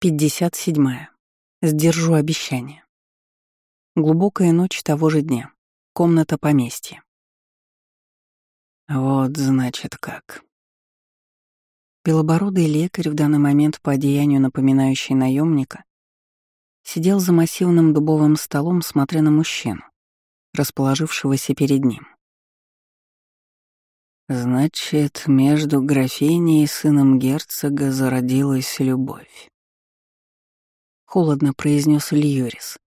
57. Сдержу обещание. Глубокая ночь того же дня. Комната поместья. Вот, значит, как. Белобородый лекарь, в данный момент по одеянию напоминающий наемника, сидел за массивным дубовым столом, смотря на мужчину, расположившегося перед ним. Значит, между графиней и сыном герцога зародилась любовь холодно произнес Льюрис.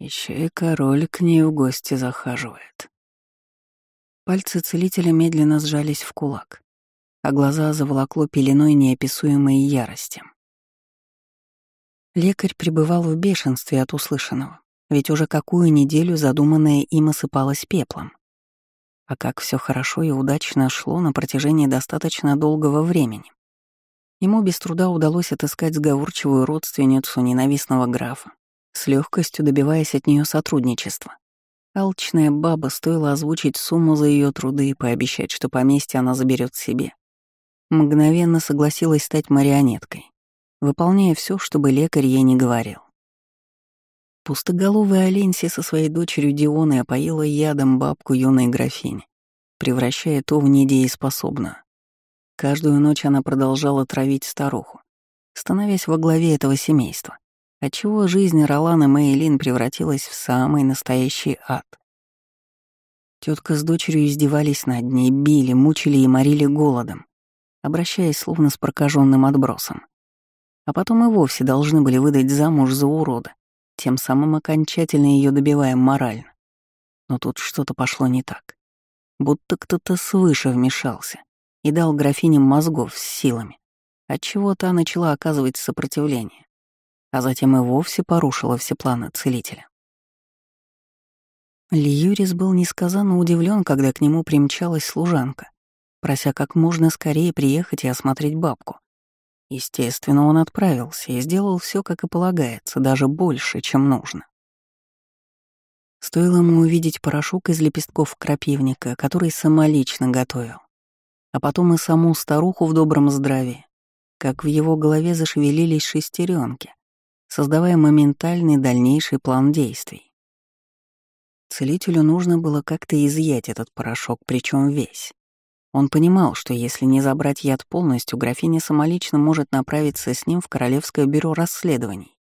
Еще и король к ней в гости захаживает. Пальцы целителя медленно сжались в кулак, а глаза заволокло пеленой неописуемой ярости. Лекарь пребывал в бешенстве от услышанного, ведь уже какую неделю задуманное им осыпалось пеплом. А как все хорошо и удачно шло на протяжении достаточно долгого времени. Ему без труда удалось отыскать сговорчивую родственницу ненавистного графа, с легкостью добиваясь от нее сотрудничества. Алчная баба стоило озвучить сумму за ее труды и пообещать, что поместье она заберет себе. Мгновенно согласилась стать марионеткой, выполняя все, чтобы лекарь ей не говорил. Пустоголовая Оленси со своей дочерью Дионой опоила ядом бабку юной графини, превращая ту в недееспособную. Каждую ночь она продолжала травить старуху, становясь во главе этого семейства, отчего жизнь Ролана Мэйлин превратилась в самый настоящий ад. Тетка с дочерью издевались над ней, били, мучили и морили голодом, обращаясь словно с прокаженным отбросом. А потом и вовсе должны были выдать замуж за урода, тем самым окончательно ее добивая морально. Но тут что-то пошло не так. Будто кто-то свыше вмешался и дал графине мозгов с силами, отчего та начала оказывать сопротивление, а затем и вовсе порушила все планы целителя. Льюрис был несказанно удивлен, когда к нему примчалась служанка, прося как можно скорее приехать и осмотреть бабку. Естественно, он отправился и сделал все, как и полагается, даже больше, чем нужно. Стоило ему увидеть порошок из лепестков крапивника, который самолично готовил а потом и саму старуху в добром здравии, как в его голове зашевелились шестеренки, создавая моментальный дальнейший план действий. Целителю нужно было как-то изъять этот порошок, причем весь. Он понимал, что если не забрать яд полностью, графиня самолично может направиться с ним в Королевское бюро расследований.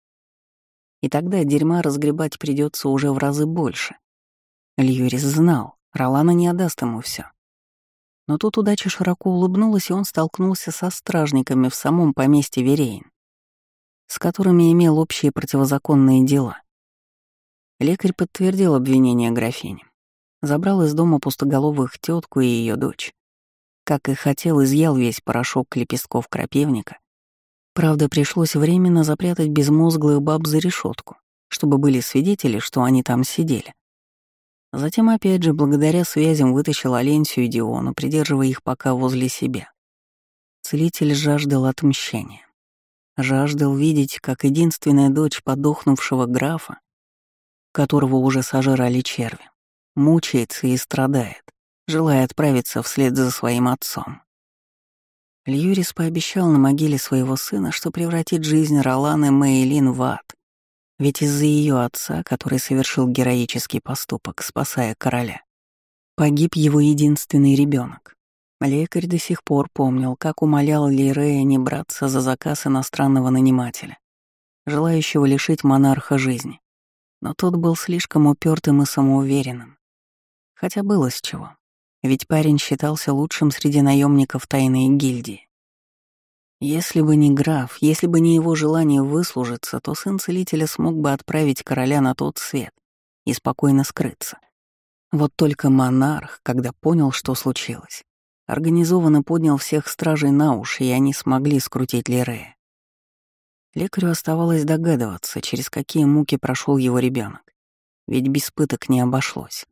И тогда дерьма разгребать придется уже в разы больше. Льюрис знал, Ролана не отдаст ему все. Но тут удача широко улыбнулась, и он столкнулся со стражниками в самом поместье Верейн, с которыми имел общие противозаконные дела. Лекарь подтвердил обвинение графини. Забрал из дома пустоголовых тетку и ее дочь. Как и хотел, изъял весь порошок лепестков крапивника. Правда, пришлось временно запрятать безмозглых баб за решетку, чтобы были свидетели, что они там сидели. Затем опять же, благодаря связям, вытащил Аленсию и Диону, придерживая их пока возле себя. Целитель жаждал отмщения. Жаждал видеть, как единственная дочь подохнувшего графа, которого уже сожрали черви, мучается и страдает, желая отправиться вслед за своим отцом. Льюрис пообещал на могиле своего сына, что превратит жизнь Роланы Мейлин в ад, ведь из-за ее отца, который совершил героический поступок, спасая короля, погиб его единственный ребенок. Лекарь до сих пор помнил, как умолял Лирея не браться за заказ иностранного нанимателя, желающего лишить монарха жизни. Но тот был слишком упертым и самоуверенным. Хотя было с чего. Ведь парень считался лучшим среди наемников тайной гильдии. Если бы не граф, если бы не его желание выслужиться, то сын целителя смог бы отправить короля на тот свет и спокойно скрыться. Вот только монарх, когда понял, что случилось, организованно поднял всех стражей на уши, и они смогли скрутить Лирея. Лекарю оставалось догадываться, через какие муки прошел его ребенок, ведь без пыток не обошлось.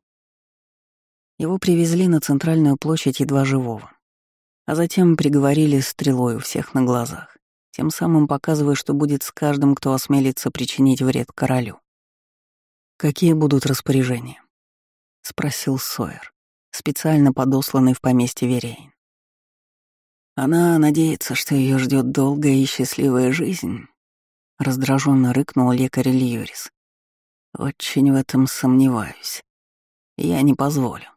Его привезли на центральную площадь едва живого а затем приговорили стрелой у всех на глазах, тем самым показывая, что будет с каждым, кто осмелится причинить вред королю. «Какие будут распоряжения?» — спросил Сойер, специально подосланный в поместье Верейн. Она надеется, что ее ждет долгая и счастливая жизнь, раздраженно рыкнул лекарь Льюрис. Очень в этом сомневаюсь. Я не позволю.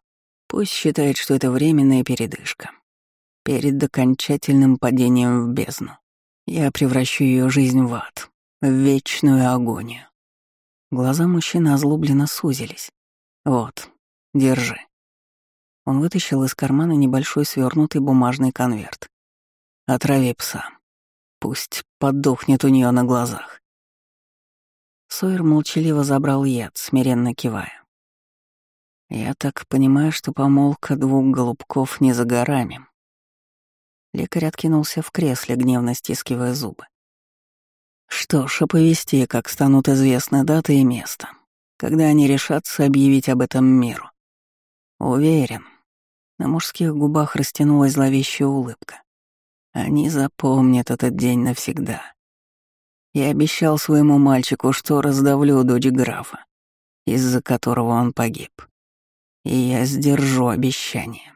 Пусть считает, что это временная передышка. Перед окончательным падением в бездну. Я превращу ее жизнь в ад, в вечную агонию. Глаза мужчины озлобленно сузились. Вот, держи. Он вытащил из кармана небольшой свернутый бумажный конверт. Отрави пса. Пусть подохнет у нее на глазах. Сойер молчаливо забрал яд, смиренно кивая. «Я так понимаю, что помолвка двух голубков не за горами». Лекарь откинулся в кресле, гневно стискивая зубы. «Что ж, оповести, как станут известны даты и место, когда они решатся объявить об этом миру. Уверен». На мужских губах растянулась зловещая улыбка. Они запомнят этот день навсегда. Я обещал своему мальчику, что раздавлю дочь графа, из-за которого он погиб. И я сдержу обещание.